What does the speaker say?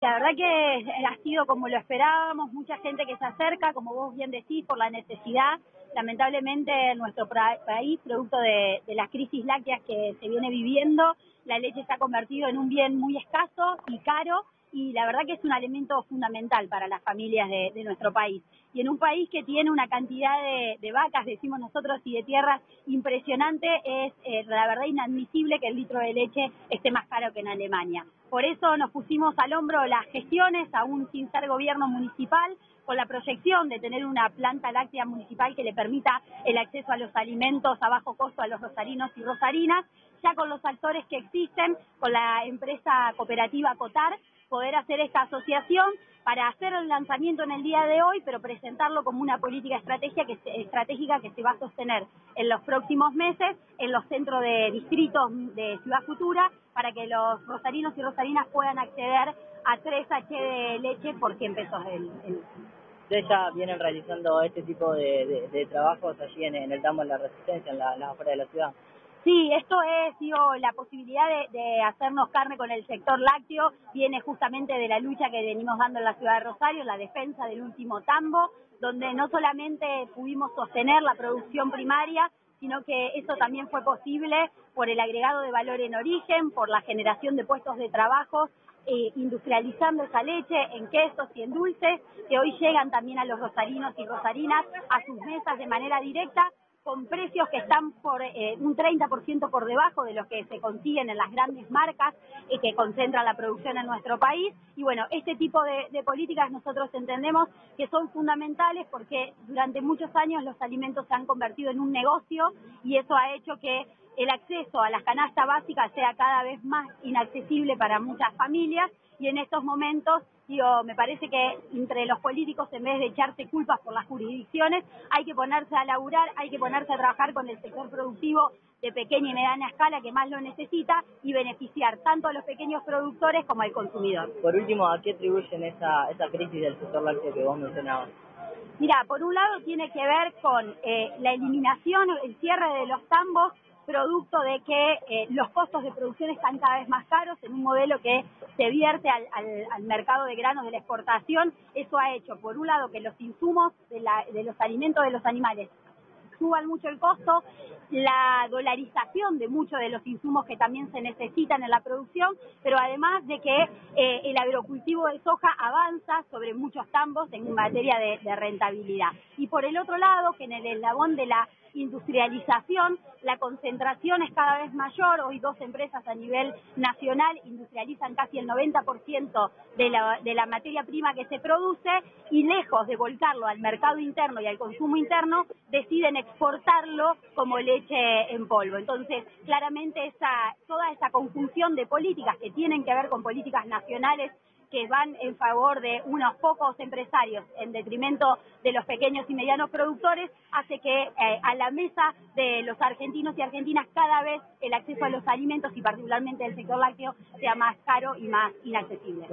La verdad que ha sido como lo esperábamos, mucha gente que se acerca, como vos bien decís, por la necesidad. Lamentablemente en nuestro país, producto de, de las crisis lácteas que se viene viviendo, la leche se ha convertido en un bien muy escaso y caro y la verdad que es un elemento fundamental para las familias de, nuestro país. Y en un país que tiene una cantidad de, vacas, decimos nosotros, y de tierras impresionante, es eh, la verdad inadmisible que el litro de leche esté más caro que en Alemania. Por eso nos pusimos al hombro las gestiones, aún sin ser gobierno municipal, con la proyección de tener una planta láctea municipal que le permita el acceso a los alimentos a bajo costo a los rosarinos y rosarinas, ya con los actores que existen, con la empresa cooperativa Cotar, poder hacer esta asociación para hacer el lanzamiento en el día de hoy, pero presentarlo como una política estratégica que, estratégica que se va a sostener en los próximos meses en los centros de distritos de Ciudad Futura para que los rosarinos y rosarinas puedan acceder a 3 H de leche por 100 pesos el, Ustedes ya vienen realizando este tipo de, trabajos allí en, el Tambo de la Resistencia, en la, en la afuera de la ciudad. Sí, esto es, digo, la posibilidad de, hacernos carne con el sector lácteo. Viene justamente de la lucha que venimos dando en la ciudad de Rosario, la defensa del último tambo, donde no solamente pudimos sostener la producción primaria, sino que eso también fue posible por el agregado de valor en origen, por la generación de puestos de trabajo, eh, industrializando esa leche en quesos y en dulces, que hoy llegan también a los rosarinos y rosarinas a sus mesas de manera directa con precios que están por eh, un 30% por debajo de los que se consiguen en las grandes marcas y que concentran la producción en nuestro país. Y bueno, este tipo de, políticas nosotros entendemos que son fundamentales porque durante muchos años los alimentos se han convertido en un negocio y eso ha hecho que el acceso a las canastas básicas sea cada vez más inaccesible para muchas familias y en estos momentos Digo, me parece que entre los políticos, en vez de echarse culpas por las jurisdicciones, hay que ponerse a laburar, hay que ponerse a trabajar con el sector productivo de pequeña y mediana escala que más lo necesita y beneficiar tanto a los pequeños productores como al consumidor. Por último, ¿a qué atribuyen esa, esa crisis del sector lácteo que vos mencionabas? Mira, por un lado tiene que ver con eh, la eliminación, el cierre de los tambos producto de que eh, los costos de producción están cada vez más caros en un modelo que se vierte al, al, mercado de granos de la exportación. Eso ha hecho, por un lado, que los insumos de, la, de los alimentos de los animales suban mucho el costo, la dolarización de muchos de los insumos que también se necesitan en la producción, pero además de que eh, el agrocultivo de soja avanza sobre muchos tambos en materia de, rentabilidad. Y por el otro lado, que en el eslabón de la industrialización, la concentración es cada vez mayor, hoy dos empresas a nivel nacional industrializan casi el 90% de la, de la materia prima que se produce y lejos de volcarlo al mercado interno y al consumo interno, deciden exportarlo como leche en polvo. Entonces, claramente esa, toda esa conjunción de políticas que tienen que ver con políticas nacionales que van en favor de unos pocos empresarios en detrimento de los pequeños y medianos productores, hace que eh, a la mesa de los argentinos y argentinas cada vez el acceso a los alimentos y particularmente el sector lácteo sea más caro y más inaccesible.